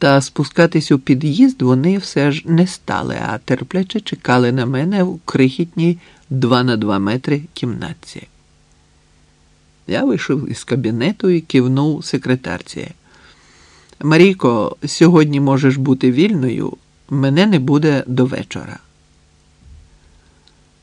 Та спускатись у під'їзд вони все ж не стали, а терпляче чекали на мене в крихітній 2 на 2 метри кімнатці. Я вийшов із кабінету і кивнув секретарці. Марійко, сьогодні можеш бути вільною, мене не буде до вечора.